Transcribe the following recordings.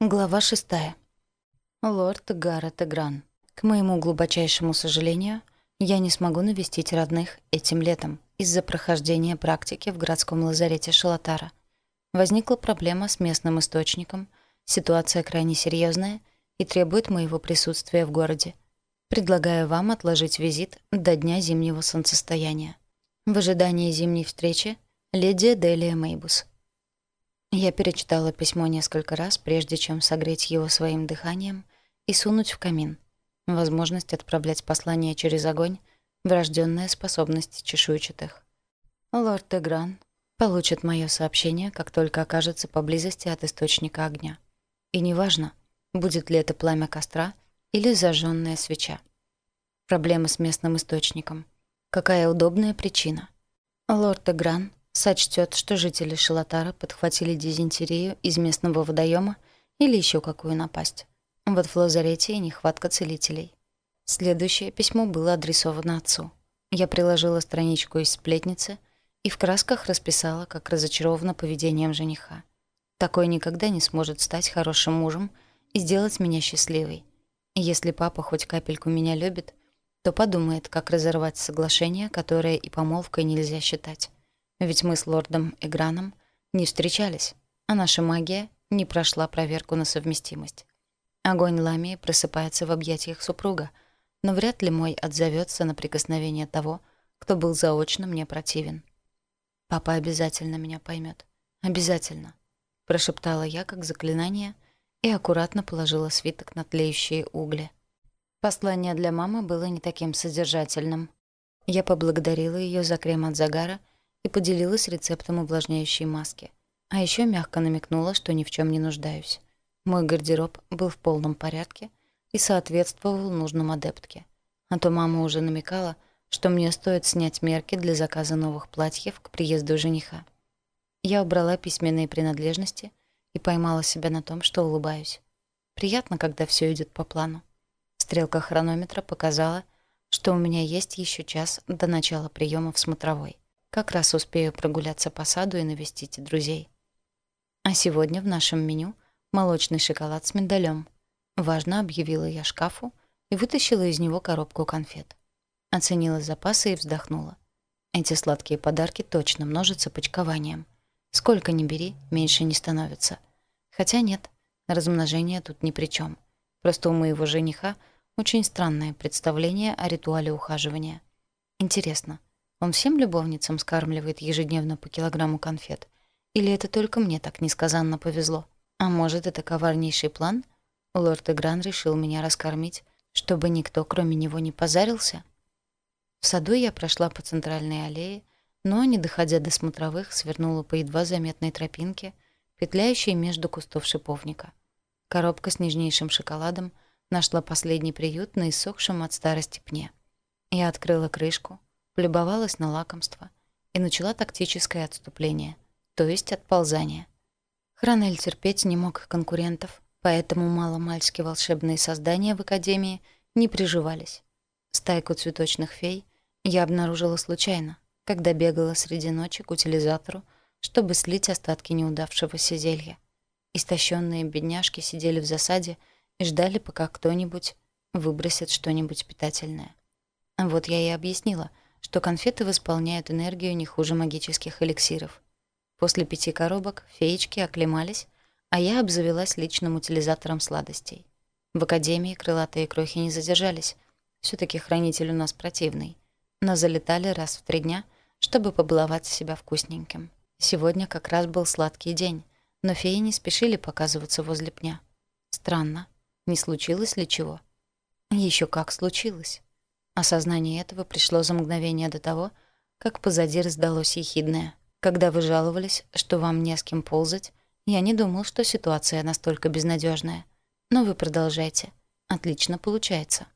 Глава шестая. Лорд Гаррет Эгран. К моему глубочайшему сожалению, я не смогу навестить родных этим летом из-за прохождения практики в городском лазарете Шалатара. Возникла проблема с местным источником, ситуация крайне серьезная и требует моего присутствия в городе. Предлагаю вам отложить визит до дня зимнего солнцестояния. В ожидании зимней встречи Леди Делия Мейбус. Я перечитала письмо несколько раз, прежде чем согреть его своим дыханием и сунуть в камин. Возможность отправлять послание через огонь — врожденная способность чешуйчатых. Лорд Дегран получит мое сообщение, как только окажется поблизости от источника огня. И неважно, будет ли это пламя костра или зажженная свеча. Проблема с местным источником. Какая удобная причина. Лорд Дегран сочтет, что жители Шелатара подхватили дизентерию из местного водоема или еще какую напасть. Вот в лазарете и нехватка целителей. Следующее письмо было адресовано отцу. Я приложила страничку из сплетницы и в красках расписала, как разочарована поведением жениха. Такой никогда не сможет стать хорошим мужем и сделать меня счастливой. Если папа хоть капельку меня любит, то подумает, как разорвать соглашение, которое и помолвкой нельзя считать. Ведь мы с лордом Эграном не встречались, а наша магия не прошла проверку на совместимость. Огонь Ламии просыпается в объятиях супруга, но вряд ли мой отзовется на прикосновение того, кто был заочно мне противен. «Папа обязательно меня поймет, Обязательно», — прошептала я как заклинание и аккуратно положила свиток на тлеющие угли. Послание для мамы было не таким содержательным. Я поблагодарила ее за крем от загара — и поделилась рецептом увлажняющей маски. А еще мягко намекнула, что ни в чем не нуждаюсь. Мой гардероб был в полном порядке и соответствовал нужным адептке. А то мама уже намекала, что мне стоит снять мерки для заказа новых платьев к приезду жениха. Я убрала письменные принадлежности и поймала себя на том, что улыбаюсь. Приятно, когда все идет по плану. Стрелка хронометра показала, что у меня есть еще час до начала приема в смотровой. Как раз успею прогуляться по саду и навестить друзей. А сегодня в нашем меню молочный шоколад с миндалем. Важно объявила я шкафу и вытащила из него коробку конфет. Оценила запасы и вздохнула. Эти сладкие подарки точно множатся почкованием. Сколько ни бери, меньше не становится. Хотя нет, размножение тут ни при чем. Просто у моего жениха очень странное представление о ритуале ухаживания. Интересно, он всем любовницам скармливает ежедневно по килограмму конфет? Или это только мне так несказанно повезло? А может, это коварнейший план? Лорд Игран решил меня раскормить, чтобы никто, кроме него, не позарился? В саду я прошла по центральной аллее, но, не доходя до смотровых, свернула по едва заметной тропинке, петляющей между кустов шиповника. Коробка с нежнейшим шоколадом нашла последний приют на иссохшем от старости пне. Я открыла крышку, полюбовалась на лакомство и начала тактическое отступление, то есть отползание. Хранель терпеть не мог конкурентов, поэтому маломальски волшебные создания в Академии не приживались. Стайку цветочных фей я обнаружила случайно, когда бегала среди ночи к утилизатору, чтобы слить остатки неудавшегося зелья. Истощенные бедняжки сидели в засаде и ждали, пока кто-нибудь выбросит что-нибудь питательное. Вот я и объяснила — что конфеты восполняют энергию не хуже магических эликсиров. После пяти коробок феечки оклемались, а я обзавелась личным утилизатором сладостей. В академии крылатые крохи не задержались. все таки хранитель у нас противный. Но залетали раз в три дня, чтобы побаловать себя вкусненьким. Сегодня как раз был сладкий день, но феи не спешили показываться возле пня. Странно, не случилось ли чего? Еще как случилось. Осознание этого пришло за мгновение до того, как позади раздалось ехидное. «Когда вы жаловались, что вам не с кем ползать, я не думал, что ситуация настолько безнадежная. Но вы продолжайте. Отлично получается».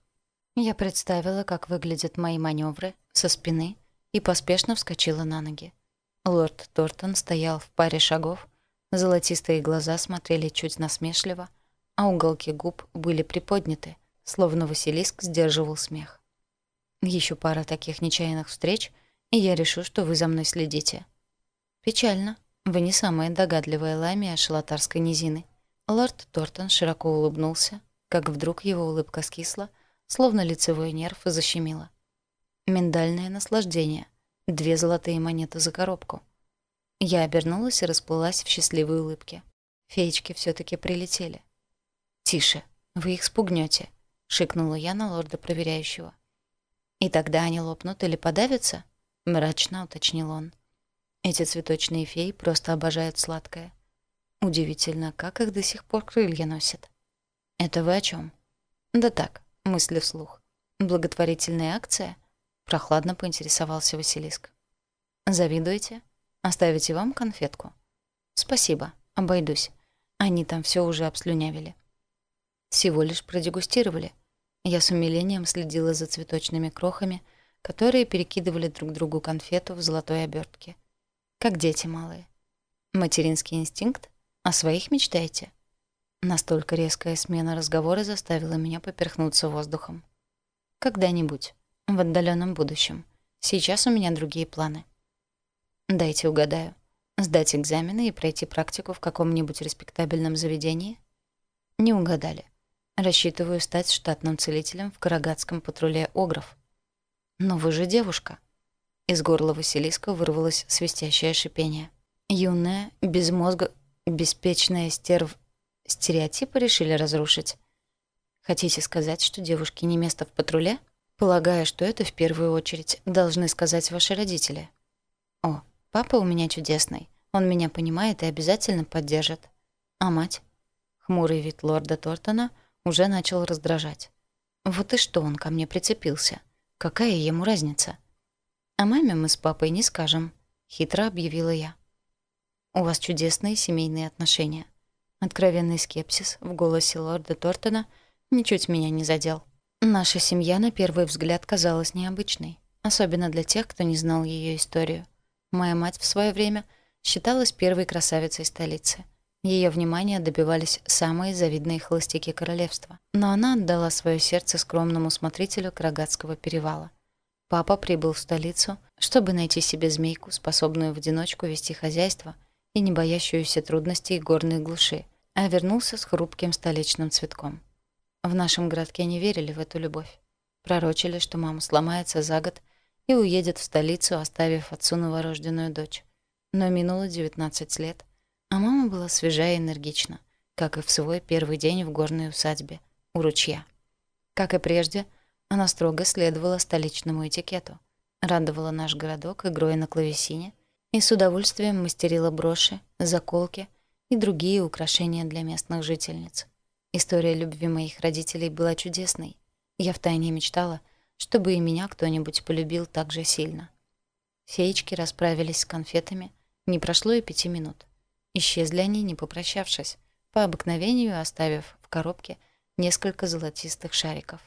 Я представила, как выглядят мои маневры со спины и поспешно вскочила на ноги. Лорд Тортон стоял в паре шагов, золотистые глаза смотрели чуть насмешливо, а уголки губ были приподняты, словно Василиск сдерживал смех. Еще пара таких нечаянных встреч, и я решу, что вы за мной следите. Печально. Вы не самая догадливая ламия шалатарской низины. Лорд Тортон широко улыбнулся, как вдруг его улыбка скисла, словно лицевой нерв защемила. Миндальное наслаждение. Две золотые монеты за коробку. Я обернулась и расплылась в счастливой улыбке. Феечки все таки прилетели. «Тише, вы их спугнете, шикнула я на лорда проверяющего. И тогда они лопнут или подавятся? Мрачно уточнил он. Эти цветочные феи просто обожают сладкое. Удивительно, как их до сих пор крылья носят. Это вы о чем? Да так, мысли вслух. Благотворительная акция? Прохладно поинтересовался Василиск. Завидуете? Оставите вам конфетку? Спасибо, обойдусь. Они там все уже обслюнявили. Всего лишь продегустировали. Я с умилением следила за цветочными крохами, которые перекидывали друг другу конфету в золотой обертке. Как дети малые. Материнский инстинкт? О своих мечтаете? Настолько резкая смена разговора заставила меня поперхнуться воздухом. Когда-нибудь. В отдаленном будущем. Сейчас у меня другие планы. Дайте угадаю. Сдать экзамены и пройти практику в каком-нибудь респектабельном заведении? Не угадали. Рассчитываю стать штатным целителем в Карагатском патруле «Огров». «Но вы же девушка!» Из горла Василиска вырвалось свистящее шипение. Юная, безмозга, беспечная стерв... Стереотипы решили разрушить. Хотите сказать, что девушки не место в патруле? Полагаю, что это в первую очередь должны сказать ваши родители. О, папа у меня чудесный. Он меня понимает и обязательно поддержит. А мать? Хмурый вид лорда Тортона — уже начал раздражать. Вот и что он ко мне прицепился. Какая ему разница? А маме мы с папой не скажем, хитро объявила я. У вас чудесные семейные отношения. Откровенный скепсис в голосе лорда Тортона ничуть меня не задел. Наша семья на первый взгляд казалась необычной, особенно для тех, кто не знал ее историю. Моя мать в свое время считалась первой красавицей столицы. Ее внимание добивались самые завидные холостяки королевства, но она отдала свое сердце скромному смотрителю Крагатского перевала. Папа прибыл в столицу, чтобы найти себе змейку, способную в одиночку вести хозяйство и не боящуюся трудностей горной глуши, а вернулся с хрупким столичным цветком. В нашем городке не верили в эту любовь. Пророчили, что мама сломается за год и уедет в столицу, оставив отцу новорожденную дочь. Но минуло 19 лет, а мама была свежа и энергична, как и в свой первый день в горной усадьбе, у ручья. Как и прежде, она строго следовала столичному этикету, радовала наш городок игрой на клавесине и с удовольствием мастерила броши, заколки и другие украшения для местных жительниц. История любви моих родителей была чудесной. Я втайне мечтала, чтобы и меня кто-нибудь полюбил так же сильно. Феечки расправились с конфетами, не прошло и пяти минут. Исчезли они, не попрощавшись, по обыкновению оставив в коробке несколько золотистых шариков.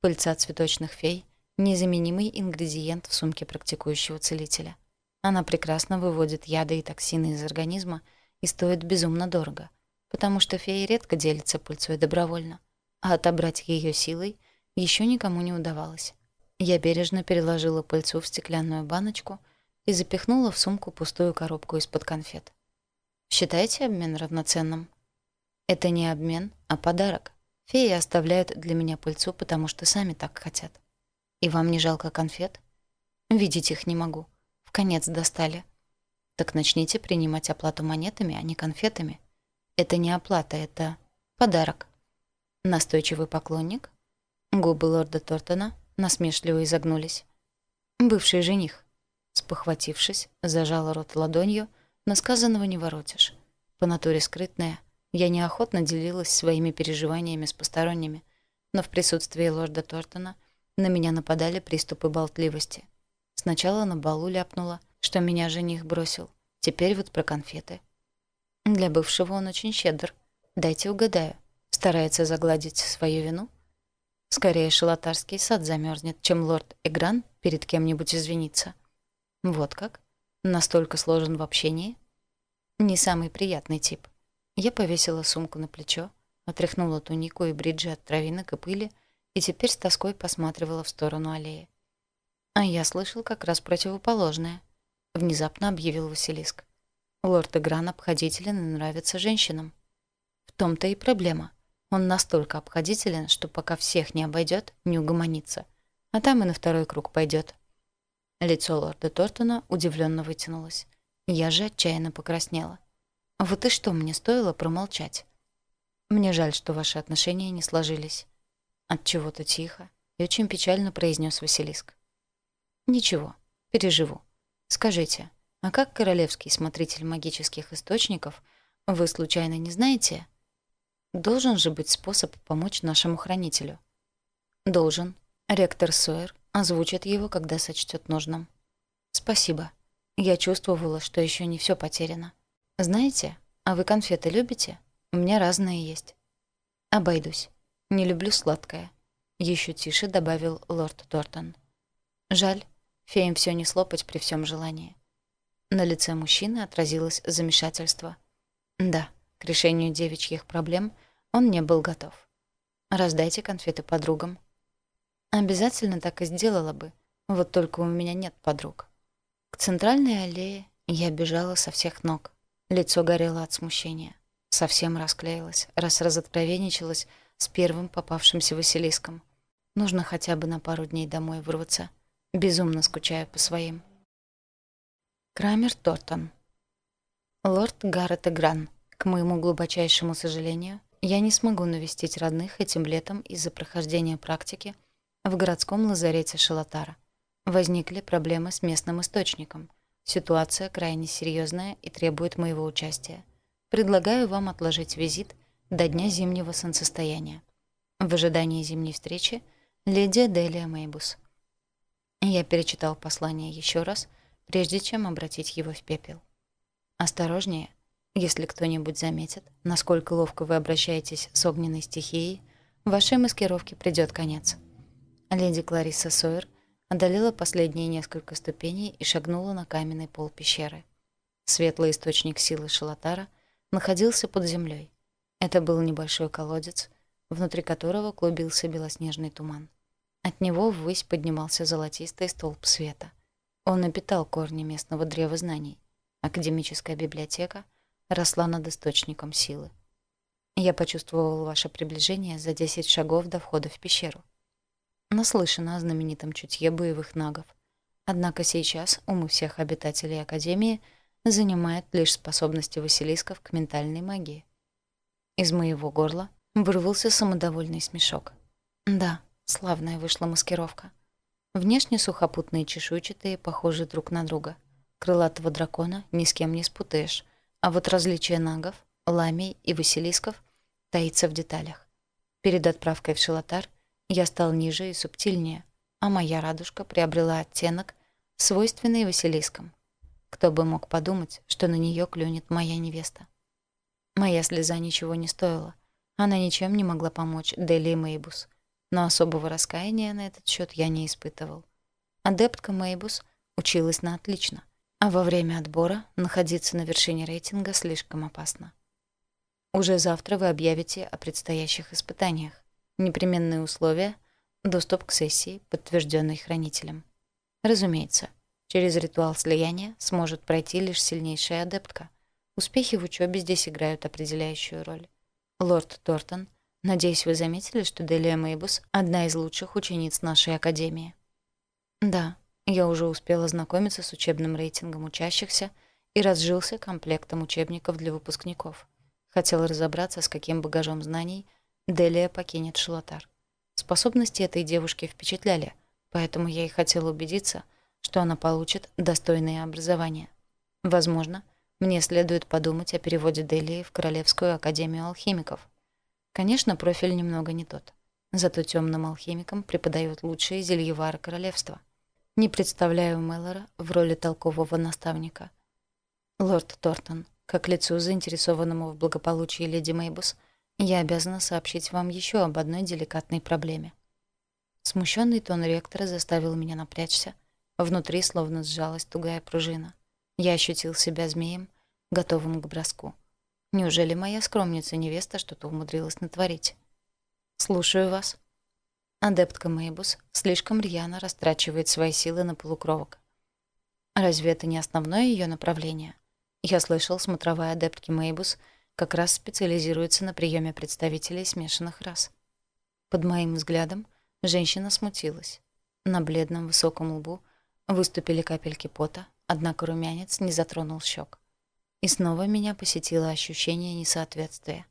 Пыльца цветочных фей — незаменимый ингредиент в сумке практикующего целителя. Она прекрасно выводит яды и токсины из организма и стоит безумно дорого, потому что феи редко делятся пыльцой добровольно, а отобрать ее силой еще никому не удавалось. Я бережно переложила пыльцу в стеклянную баночку и запихнула в сумку пустую коробку из-под конфет. Считаете обмен равноценным? Это не обмен, а подарок. Феи оставляют для меня пыльцу, потому что сами так хотят. И вам не жалко конфет? Видеть их не могу. В конец достали. Так начните принимать оплату монетами, а не конфетами. Это не оплата, это подарок. Настойчивый поклонник. Губы лорда Тортона насмешливо изогнулись. Бывший жених. Спохватившись, зажал рот ладонью — но сказанного не воротишь. По натуре скрытная, я неохотно делилась своими переживаниями с посторонними, но в присутствии лорда Тортона на меня нападали приступы болтливости. Сначала на балу ляпнула, что меня жених бросил, теперь вот про конфеты. Для бывшего он очень щедр. Дайте угадаю, старается загладить свою вину? Скорее шалатарский сад замерзнет, чем лорд Эгран перед кем-нибудь извиниться. Вот как? Настолько сложен в общении? Не самый приятный тип. Я повесила сумку на плечо, отряхнула тунику и бриджи от травинок и пыли и теперь с тоской посматривала в сторону аллеи. А я слышал как раз противоположное. Внезапно объявил Василиск. Лорд Игран обходителен и нравится женщинам. В том-то и проблема. Он настолько обходителен, что пока всех не обойдет, не угомонится. А там и на второй круг пойдет. Лицо лорда Тортона удивленно вытянулось. Я же отчаянно покраснела. Вот и что мне стоило промолчать? Мне жаль, что ваши отношения не сложились. Отчего-то тихо и очень печально произнес Василиск. Ничего, переживу. Скажите, а как королевский смотритель магических источников вы случайно не знаете? Должен же быть способ помочь нашему хранителю. Должен. Ректор Сойер озвучит его, когда сочтет нужным. Спасибо. Я чувствовала, что еще не все потеряно. «Знаете, а вы конфеты любите? У меня разные есть». «Обойдусь. Не люблю сладкое», — еще тише добавил лорд Тортон. «Жаль, феям все не слопать при всем желании». На лице мужчины отразилось замешательство. Да, к решению девичьих проблем он не был готов. «Раздайте конфеты подругам». «Обязательно так и сделала бы, вот только у меня нет подруг» центральной аллее я бежала со всех ног. Лицо горело от смущения. Совсем расклеилась, раз разоткровенничалась с первым попавшимся Василиском. Нужно хотя бы на пару дней домой вырваться. Безумно скучаю по своим. Крамер Тортон. Лорд Гаррет Эгран. К моему глубочайшему сожалению, я не смогу навестить родных этим летом из-за прохождения практики в городском лазарете Шалатара. Возникли проблемы с местным источником. Ситуация крайне серьезная и требует моего участия. Предлагаю вам отложить визит до дня зимнего солнцестояния. В ожидании зимней встречи Лидия Делия Мейбус. Я перечитал послание еще раз, прежде чем обратить его в пепел. Осторожнее, если кто-нибудь заметит, насколько ловко вы обращаетесь с огненной стихией, вашей маскировке придет конец. Леди Клариса Сойер — одолела последние несколько ступеней и шагнула на каменный пол пещеры. Светлый источник силы Шалатара находился под землей. Это был небольшой колодец, внутри которого клубился белоснежный туман. От него ввысь поднимался золотистый столб света. Он напитал корни местного древа знаний. Академическая библиотека росла над источником силы. Я почувствовал ваше приближение за 10 шагов до входа в пещеру наслышана о знаменитом чутье боевых нагов. Однако сейчас умы всех обитателей Академии занимает лишь способности Василисков к ментальной магии. Из моего горла вырвался самодовольный смешок. Да, славная вышла маскировка. Внешне сухопутные чешуйчатые похожи друг на друга. Крылатого дракона ни с кем не спутаешь, а вот различие нагов, ламий и василисков таится в деталях. Перед отправкой в Шелотар – я стал ниже и субтильнее, а моя радужка приобрела оттенок, свойственный Василискам. Кто бы мог подумать, что на нее клюнет моя невеста. Моя слеза ничего не стоила. Она ничем не могла помочь Дели Мейбус. Но особого раскаяния на этот счет я не испытывал. Адептка Мейбус училась на отлично, а во время отбора находиться на вершине рейтинга слишком опасно. Уже завтра вы объявите о предстоящих испытаниях. Непременные условия — доступ к сессии, подтвержденной хранителем. Разумеется, через ритуал слияния сможет пройти лишь сильнейшая адептка. Успехи в учебе здесь играют определяющую роль. Лорд Тортон, надеюсь, вы заметили, что Делия Мейбус — одна из лучших учениц нашей академии. Да, я уже успела ознакомиться с учебным рейтингом учащихся и разжился комплектом учебников для выпускников. Хотела разобраться, с каким багажом знаний — Делия покинет Шелотар. Способности этой девушки впечатляли, поэтому я и хотела убедиться, что она получит достойное образование. Возможно, мне следует подумать о переводе Делии в Королевскую Академию Алхимиков. Конечно, профиль немного не тот. Зато темным алхимикам преподают лучшие зельевары королевства. Не представляю Меллора в роли толкового наставника. Лорд Тортон, как лицу, заинтересованному в благополучии леди Мейбус, — я обязана сообщить вам еще об одной деликатной проблеме. Смущенный тон ректора заставил меня напрячься. Внутри словно сжалась тугая пружина. Я ощутил себя змеем, готовым к броску. Неужели моя скромница-невеста что-то умудрилась натворить? Слушаю вас. Адептка Мейбус слишком рьяно растрачивает свои силы на полукровок. Разве это не основное ее направление? Я слышал, смотровая адептки Мейбус — как раз специализируется на приеме представителей смешанных рас. Под моим взглядом женщина смутилась. На бледном высоком лбу выступили капельки пота, однако румянец не затронул щек. И снова меня посетило ощущение несоответствия.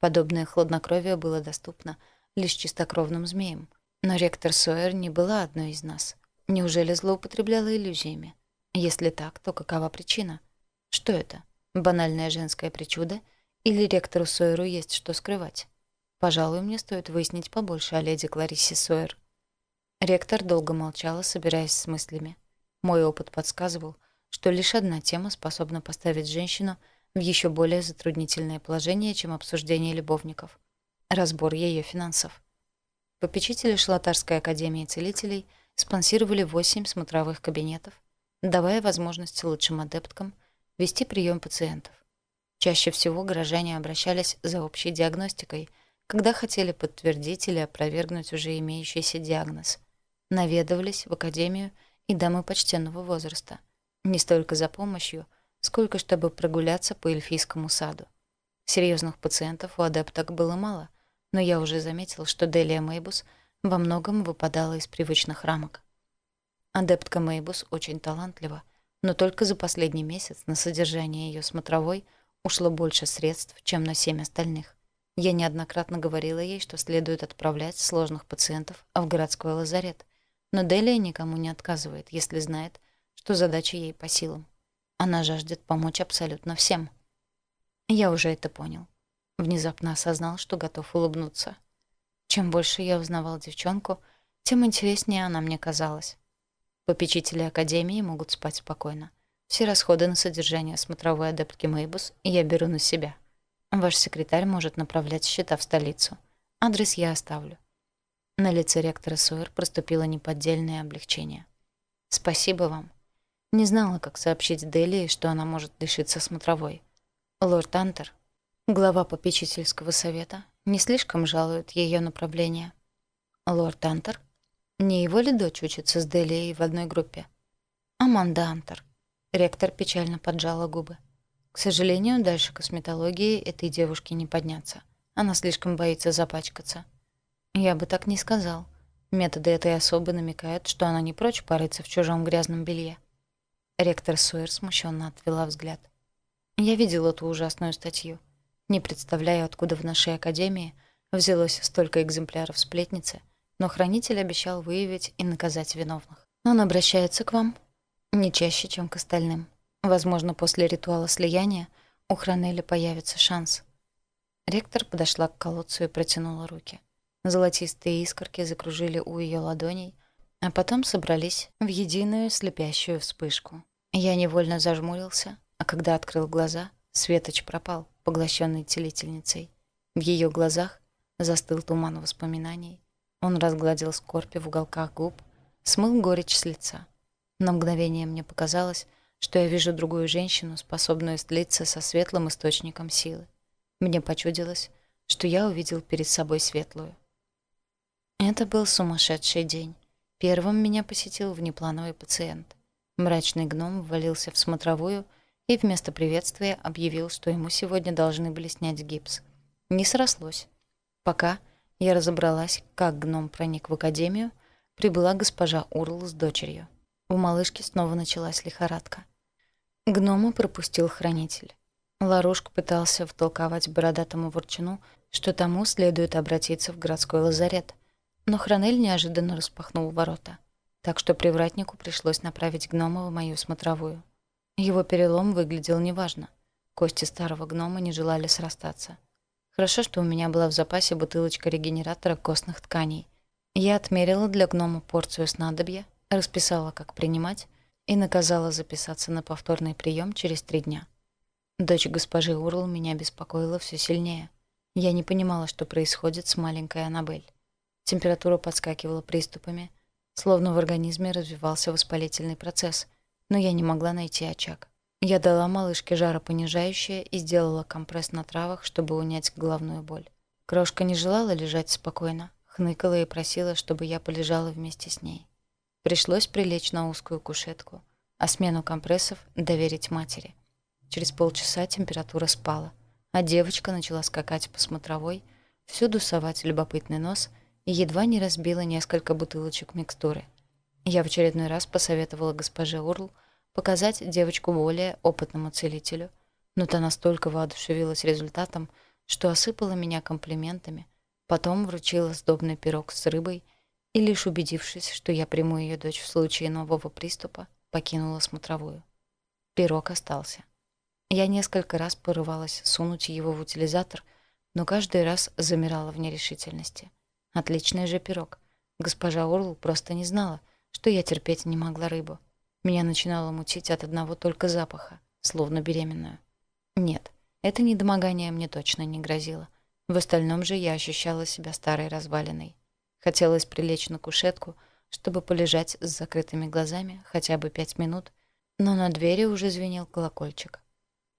Подобное хладнокровие было доступно лишь чистокровным змеям. Но ректор Сойер не была одной из нас. Неужели злоупотребляла иллюзиями? Если так, то какова причина? Что это? Банальное женское причуда — или ректору Сойеру есть что скрывать? Пожалуй, мне стоит выяснить побольше о леди Кларисе Сойер. Ректор долго молчала, собираясь с мыслями. Мой опыт подсказывал, что лишь одна тема способна поставить женщину в еще более затруднительное положение, чем обсуждение любовников. Разбор ее финансов. Попечители Шлатарской академии целителей спонсировали восемь смотровых кабинетов, давая возможность лучшим адепткам вести прием пациентов. Чаще всего горожане обращались за общей диагностикой, когда хотели подтвердить или опровергнуть уже имеющийся диагноз. Наведывались в академию и дамы почтенного возраста. Не столько за помощью, сколько чтобы прогуляться по эльфийскому саду. Серьезных пациентов у адепток было мало, но я уже заметил, что Делия Мейбус во многом выпадала из привычных рамок. Адептка Мейбус очень талантлива, но только за последний месяц на содержание ее смотровой – ушло больше средств, чем на семь остальных. Я неоднократно говорила ей, что следует отправлять сложных пациентов в городской лазарет, но Делия никому не отказывает, если знает, что задача ей по силам. Она жаждет помочь абсолютно всем. Я уже это понял. Внезапно осознал, что готов улыбнуться. Чем больше я узнавал девчонку, тем интереснее она мне казалась. Попечители Академии могут спать спокойно. Все расходы на содержание смотровой адептки Мейбус я беру на себя. Ваш секретарь может направлять счета в столицу. Адрес я оставлю». На лице ректора Суэр проступило неподдельное облегчение. «Спасибо вам. Не знала, как сообщить Делии, что она может лишиться смотровой. Лорд Антер, глава попечительского совета, не слишком жалует ее направление. Лорд Антер? Не его ли дочь учится с Делией в одной группе? Аманда Антер». Ректор печально поджала губы. К сожалению, дальше косметологии этой девушке не подняться. Она слишком боится запачкаться. Я бы так не сказал. Методы этой особы намекают, что она не прочь париться в чужом грязном белье. Ректор Суэр смущенно отвела взгляд. Я видел эту ужасную статью. Не представляю, откуда в нашей академии взялось столько экземпляров сплетницы, но хранитель обещал выявить и наказать виновных. Он обращается к вам не чаще, чем к остальным. Возможно, после ритуала слияния у Хранели появится шанс. Ректор подошла к колодцу и протянула руки. Золотистые искорки закружили у ее ладоней, а потом собрались в единую слепящую вспышку. Я невольно зажмурился, а когда открыл глаза, Светоч пропал, поглощенный телительницей. В ее глазах застыл туман воспоминаний. Он разгладил скорби в уголках губ, смыл горечь с лица — на мгновение мне показалось, что я вижу другую женщину, способную слиться со светлым источником силы. Мне почудилось, что я увидел перед собой светлую. Это был сумасшедший день. Первым меня посетил внеплановый пациент. Мрачный гном ввалился в смотровую и вместо приветствия объявил, что ему сегодня должны были снять гипс. Не срослось. Пока я разобралась, как гном проник в академию, прибыла госпожа Урл с дочерью. У малышки снова началась лихорадка. Гнома пропустил хранитель. Ларушка пытался втолковать бородатому ворчуну, что тому следует обратиться в городской лазарет. Но Хранель неожиданно распахнул ворота. Так что привратнику пришлось направить гнома в мою смотровую. Его перелом выглядел неважно. Кости старого гнома не желали срастаться. Хорошо, что у меня была в запасе бутылочка регенератора костных тканей. Я отмерила для гнома порцию снадобья, расписала, как принимать, и наказала записаться на повторный прием через три дня. Дочь госпожи Урл меня беспокоила все сильнее. Я не понимала, что происходит с маленькой Аннабель. Температура подскакивала приступами, словно в организме развивался воспалительный процесс, но я не могла найти очаг. Я дала малышке жаропонижающее и сделала компресс на травах, чтобы унять головную боль. Крошка не желала лежать спокойно, хныкала и просила, чтобы я полежала вместе с ней. Пришлось прилечь на узкую кушетку, а смену компрессов доверить матери. Через полчаса температура спала, а девочка начала скакать по смотровой, всюду совать любопытный нос и едва не разбила несколько бутылочек микстуры. Я в очередной раз посоветовала госпоже Урл показать девочку более опытному целителю, но та настолько воодушевилась результатом, что осыпала меня комплиментами, потом вручила сдобный пирог с рыбой и лишь убедившись, что я приму ее дочь в случае нового приступа, покинула смотровую. Пирог остался. Я несколько раз порывалась сунуть его в утилизатор, но каждый раз замирала в нерешительности. Отличный же пирог. Госпожа Орл просто не знала, что я терпеть не могла рыбу. Меня начинало мутить от одного только запаха, словно беременную. Нет, это недомогание мне точно не грозило. В остальном же я ощущала себя старой развалиной. Хотелось прилечь на кушетку, чтобы полежать с закрытыми глазами хотя бы пять минут, но на двери уже звенел колокольчик.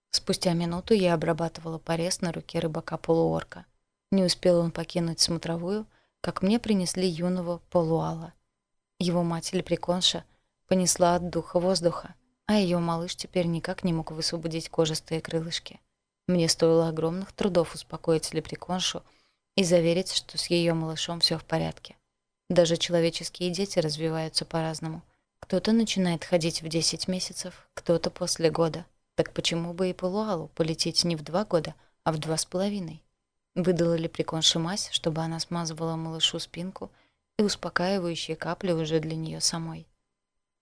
Спустя минуту я обрабатывала порез на руке рыбака-полуорка. Не успел он покинуть смотровую, как мне принесли юного полуала. Его мать или приконша понесла от духа воздуха, а ее малыш теперь никак не мог высвободить кожистые крылышки. Мне стоило огромных трудов успокоить лепреконшу — и заверить, что с ее малышом все в порядке. Даже человеческие дети развиваются по-разному. Кто-то начинает ходить в 10 месяцев, кто-то после года. Так почему бы и Палуалу полететь не в два года, а в два с половиной? Выдала лепреконша мазь, чтобы она смазывала малышу спинку и успокаивающие капли уже для нее самой.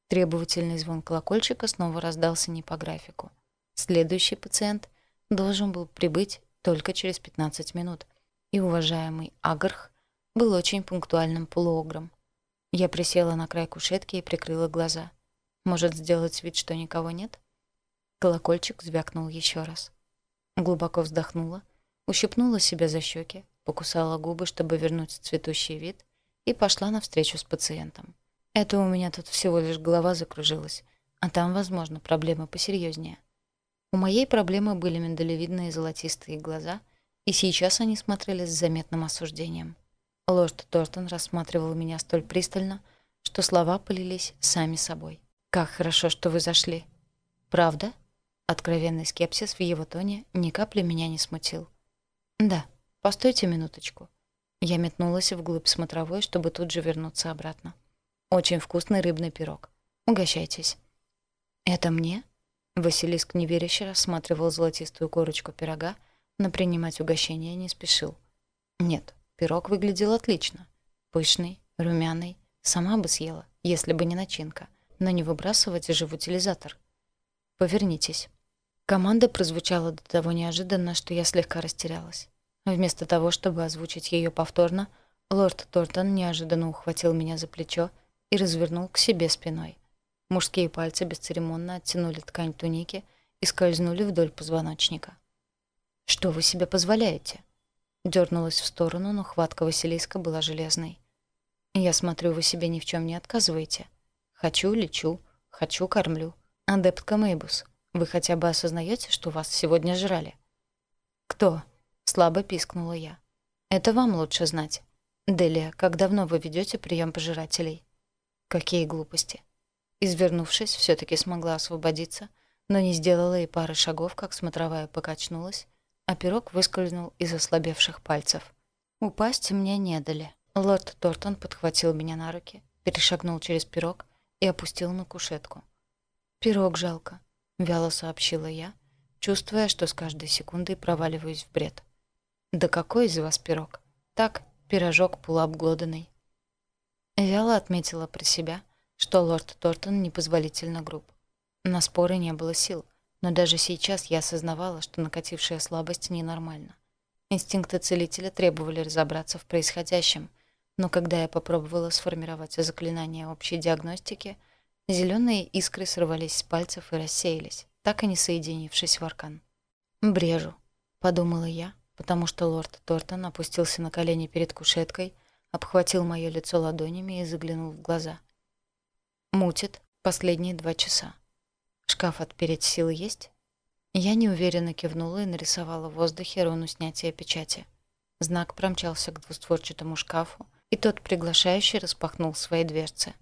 Требовательный звон колокольчика снова раздался не по графику. Следующий пациент должен был прибыть только через 15 минут, и уважаемый Агарх был очень пунктуальным полуогром. Я присела на край кушетки и прикрыла глаза. Может, сделать вид, что никого нет? Колокольчик звякнул еще раз. Глубоко вздохнула, ущипнула себя за щеки, покусала губы, чтобы вернуть цветущий вид, и пошла навстречу с пациентом. Это у меня тут всего лишь голова закружилась, а там, возможно, проблемы посерьезнее. У моей проблемы были миндалевидные золотистые глаза — и сейчас они смотрели с заметным осуждением. Лорд Тортон рассматривал меня столь пристально, что слова полились сами собой. «Как хорошо, что вы зашли!» «Правда?» Откровенный скепсис в его тоне ни капли меня не смутил. «Да, постойте минуточку». Я метнулась вглубь смотровой, чтобы тут же вернуться обратно. «Очень вкусный рыбный пирог. Угощайтесь». «Это мне?» Василиск неверяще рассматривал золотистую корочку пирога, но принимать угощение не спешил. Нет, пирог выглядел отлично. Пышный, румяный. Сама бы съела, если бы не начинка. Но не выбрасывать же в утилизатор. «Повернитесь». Команда прозвучала до того неожиданно, что я слегка растерялась. Вместо того, чтобы озвучить ее повторно, лорд Тортон неожиданно ухватил меня за плечо и развернул к себе спиной. Мужские пальцы бесцеремонно оттянули ткань туники и скользнули вдоль позвоночника. «Что вы себе позволяете?» Дёрнулась в сторону, но хватка Василиска была железной. «Я смотрю, вы себе ни в чем не отказываете. Хочу — лечу, хочу — кормлю. Адептка Мейбус, вы хотя бы осознаете, что вас сегодня жрали?» «Кто?» — слабо пискнула я. «Это вам лучше знать. Делия, как давно вы ведете прием пожирателей?» «Какие глупости!» Извернувшись, все таки смогла освободиться, но не сделала и пары шагов, как смотровая покачнулась, а пирог выскользнул из ослабевших пальцев. Упасть мне не дали. Лорд Тортон подхватил меня на руки, перешагнул через пирог и опустил на кушетку. «Пирог жалко», — вяло сообщила я, чувствуя, что с каждой секундой проваливаюсь в бред. «Да какой из вас пирог? Так, пирожок полуобглоданный». Вяло отметила про себя, что лорд Тортон непозволительно груб. На споры не было сил но даже сейчас я осознавала, что накатившая слабость ненормальна. Инстинкты целителя требовали разобраться в происходящем, но когда я попробовала сформировать заклинание общей диагностики, зеленые искры сорвались с пальцев и рассеялись, так и не соединившись в аркан. «Брежу», — подумала я, потому что лорд Тортон опустился на колени перед кушеткой, обхватил мое лицо ладонями и заглянул в глаза. Мутит последние два часа. «Шкаф отпереть силы есть?» Я неуверенно кивнула и нарисовала в воздухе руну снятия печати. Знак промчался к двустворчатому шкафу, и тот приглашающий распахнул свои дверцы.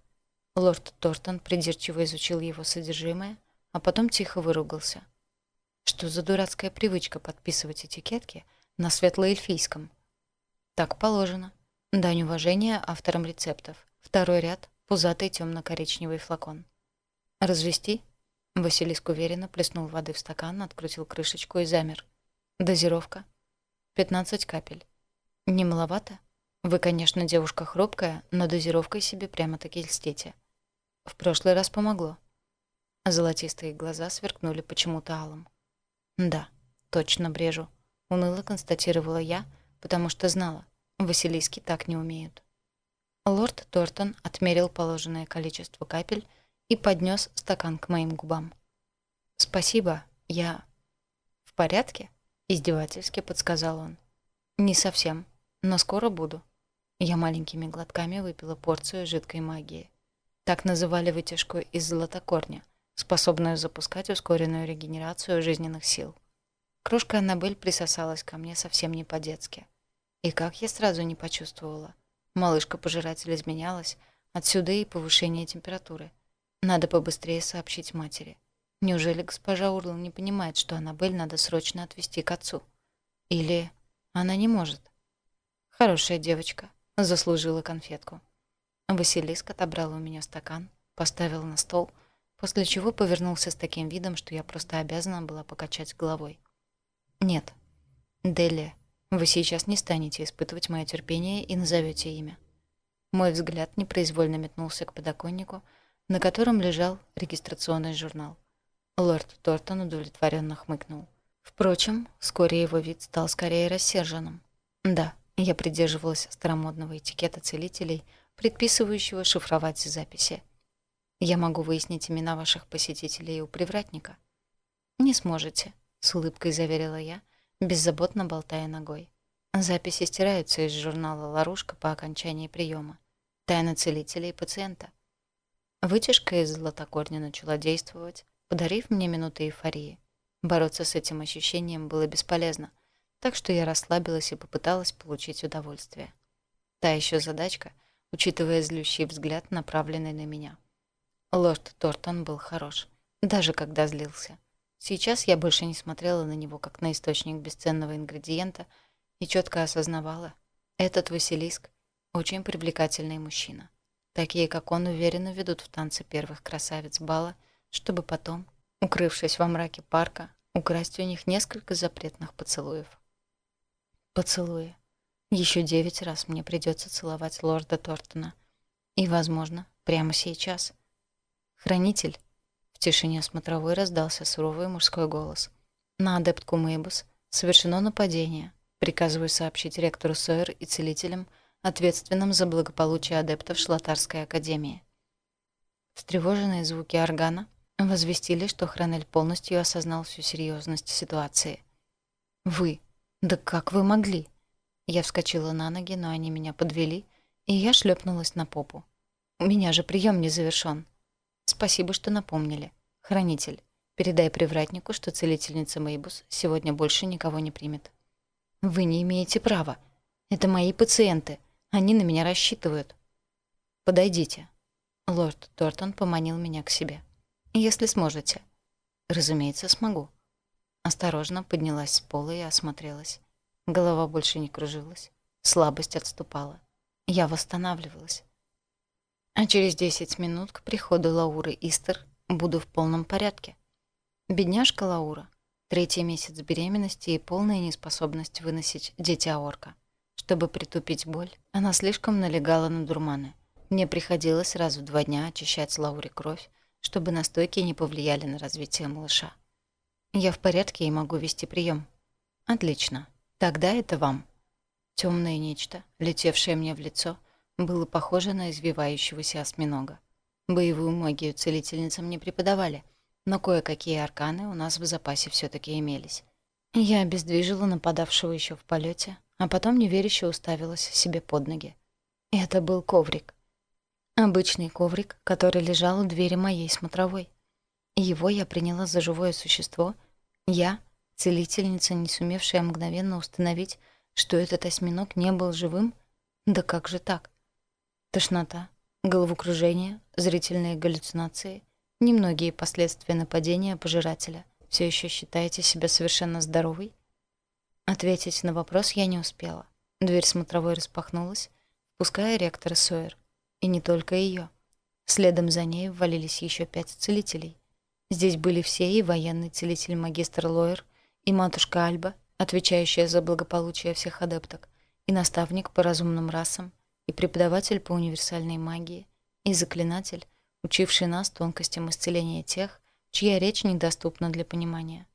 Лорд Тортон придирчиво изучил его содержимое, а потом тихо выругался. Что за дурацкая привычка подписывать этикетки на светлоэльфийском? Так положено. Дань уважения авторам рецептов. Второй ряд — пузатый темно-коричневый флакон. «Развести?» Василиск уверенно плеснул воды в стакан, открутил крышечку и замер. Дозировка. 15 капель. Не маловато? Вы, конечно, девушка хрупкая, но дозировкой себе прямо-таки льстите. В прошлый раз помогло. Золотистые глаза сверкнули почему-то алым. Да, точно брежу. Уныло констатировала я, потому что знала, Василиски так не умеют. Лорд Тортон отмерил положенное количество капель и поднес стакан к моим губам. «Спасибо, я...» «В порядке?» — издевательски подсказал он. «Не совсем, но скоро буду». Я маленькими глотками выпила порцию жидкой магии. Так называли вытяжку из золотокорня, способную запускать ускоренную регенерацию жизненных сил. Кружка Аннабель присосалась ко мне совсем не по-детски. И как я сразу не почувствовала. Малышка-пожиратель изменялась, отсюда и повышение температуры — надо побыстрее сообщить матери. Неужели госпожа Урл не понимает, что Аннабель надо срочно отвезти к отцу? Или она не может? Хорошая девочка. Заслужила конфетку. Василиск отобрал у меня стакан, поставил на стол, после чего повернулся с таким видом, что я просто обязана была покачать головой. «Нет. Делия, вы сейчас не станете испытывать мое терпение и назовете имя». Мой взгляд непроизвольно метнулся к подоконнику — на котором лежал регистрационный журнал. Лорд Тортон удовлетворенно хмыкнул. Впрочем, вскоре его вид стал скорее рассерженным. Да, я придерживалась старомодного этикета целителей, предписывающего шифровать записи. Я могу выяснить имена ваших посетителей у привратника. Не сможете, с улыбкой заверила я, беззаботно болтая ногой. Записи стираются из журнала «Ларушка» по окончании приема. Тайна целителя и пациента. Вытяжка из златокорня начала действовать, подарив мне минуты эйфории. Бороться с этим ощущением было бесполезно, так что я расслабилась и попыталась получить удовольствие. Та еще задачка, учитывая злющий взгляд, направленный на меня. Лорд Тортон был хорош, даже когда злился. Сейчас я больше не смотрела на него как на источник бесценного ингредиента и четко осознавала, этот Василиск — очень привлекательный мужчина. Такие, как он, уверенно ведут в танце первых красавиц бала, чтобы потом, укрывшись во мраке парка, украсть у них несколько запретных поцелуев. Поцелуи. Еще девять раз мне придется целовать лорда Тортона. И, возможно, прямо сейчас. Хранитель. В тишине смотровой раздался суровый мужской голос. На адептку Мейбус. совершено нападение. Приказываю сообщить ректору Сойер и целителям — ответственным за благополучие адептов Шлатарской академии. Встревоженные звуки органа возвестили, что Хранель полностью осознал всю серьезность ситуации. «Вы? Да как вы могли?» Я вскочила на ноги, но они меня подвели, и я шлепнулась на попу. «У меня же прием не завершен. «Спасибо, что напомнили. Хранитель, передай привратнику, что целительница Мейбус сегодня больше никого не примет». «Вы не имеете права. Это мои пациенты. Они на меня рассчитывают. Подойдите. Лорд Тортон поманил меня к себе. Если сможете. Разумеется, смогу. Осторожно поднялась с пола и осмотрелась. Голова больше не кружилась. Слабость отступала. Я восстанавливалась. А через 10 минут к приходу Лауры Истер буду в полном порядке. Бедняжка Лаура. Третий месяц беременности и полная неспособность выносить дитя-орка. Чтобы притупить боль, она слишком налегала на дурманы. Мне приходилось раз в два дня очищать с Лаури кровь, чтобы настойки не повлияли на развитие малыша. Я в порядке и могу вести прием. Отлично. Тогда это вам. Темное нечто, летевшее мне в лицо, было похоже на извивающегося осьминога. Боевую магию целительницам не преподавали, но кое-какие арканы у нас в запасе все таки имелись. Я обездвижила нападавшего еще в полете, а потом неверяще уставилась себе под ноги. Это был коврик. Обычный коврик, который лежал у двери моей смотровой. Его я приняла за живое существо. Я, целительница, не сумевшая мгновенно установить, что этот осьминог не был живым. Да как же так? Тошнота, головокружение, зрительные галлюцинации, немногие последствия нападения пожирателя. Все еще считаете себя совершенно здоровой Ответить на вопрос я не успела. Дверь смотровой распахнулась, впуская ректора Сойер. И не только ее. Следом за ней ввалились еще пять целителей. Здесь были все и военный целитель магистр Лойер, и матушка Альба, отвечающая за благополучие всех адепток, и наставник по разумным расам, и преподаватель по универсальной магии, и заклинатель, учивший нас тонкостям исцеления тех, чья речь недоступна для понимания.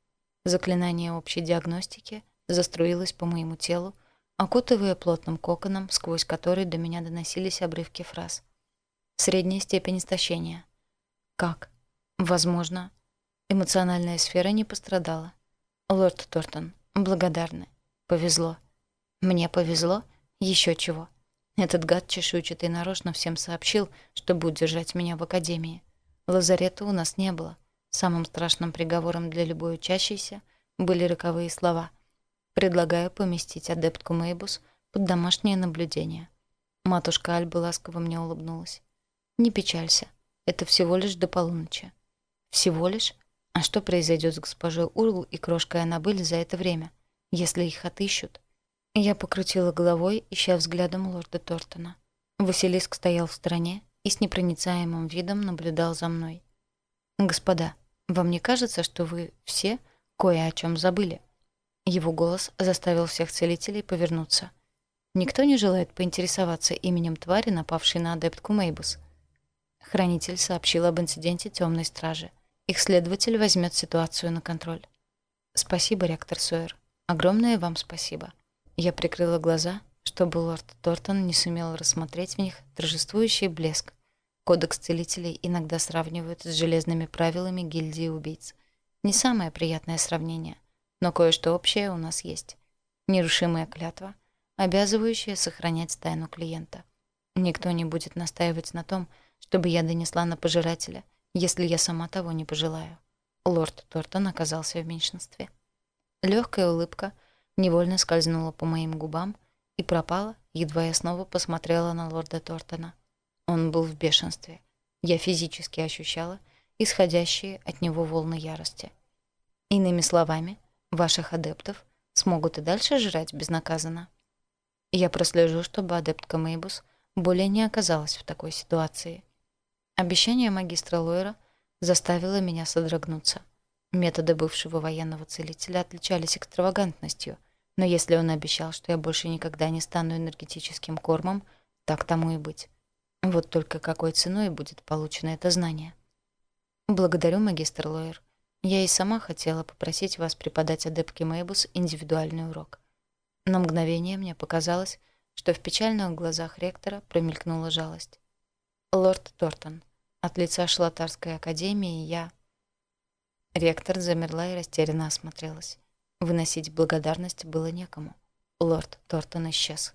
Заклинание общей диагностики — Застроилась по моему телу, окутывая плотным коконом, сквозь который до меня доносились обрывки фраз. Средняя степень истощения. Как? Возможно. Эмоциональная сфера не пострадала. Лорд Тортон, благодарны. Повезло. Мне повезло? Еще чего. Этот гад чешуйчатый нарочно всем сообщил, что будет держать меня в академии. Лазарета у нас не было. Самым страшным приговором для любой учащейся были роковые слова — Предлагаю поместить адептку Мейбус под домашнее наблюдение. Матушка Альба ласково мне улыбнулась. «Не печалься. Это всего лишь до полуночи». «Всего лишь? А что произойдет с госпожой Урл и крошкой Аннабель за это время, если их отыщут?» Я покрутила головой, ища взглядом лорда Тортона. Василиск стоял в стороне и с непроницаемым видом наблюдал за мной. «Господа, вам не кажется, что вы все кое о чем забыли?» Его голос заставил всех целителей повернуться. Никто не желает поинтересоваться именем твари, напавшей на адептку Мейбус. Хранитель сообщил об инциденте темной стражи. Их следователь возьмет ситуацию на контроль. «Спасибо, ректор Сойер. Огромное вам спасибо». Я прикрыла глаза, чтобы лорд Тортон не сумел рассмотреть в них торжествующий блеск. Кодекс целителей иногда сравнивают с железными правилами гильдии убийц. Не самое приятное сравнение но кое-что общее у нас есть. Нерушимая клятва, обязывающая сохранять тайну клиента. Никто не будет настаивать на том, чтобы я донесла на пожирателя, если я сама того не пожелаю. Лорд Тортон оказался в меньшинстве. Легкая улыбка невольно скользнула по моим губам и пропала, едва я снова посмотрела на лорда Тортона. Он был в бешенстве. Я физически ощущала исходящие от него волны ярости. Иными словами, ваших адептов смогут и дальше жрать безнаказанно. Я прослежу, чтобы адептка Мейбус более не оказалась в такой ситуации. Обещание магистра Лойера заставило меня содрогнуться. Методы бывшего военного целителя отличались экстравагантностью, но если он обещал, что я больше никогда не стану энергетическим кормом, так тому и быть. Вот только какой ценой будет получено это знание. Благодарю, магистр Лойер. Я и сама хотела попросить вас преподать адепке Мейбус индивидуальный урок. На мгновение мне показалось, что в печальных глазах ректора промелькнула жалость. «Лорд Тортон, от лица Шлатарской академии я...» Ректор замерла и растерянно осмотрелась. Выносить благодарность было некому. Лорд Тортон исчез.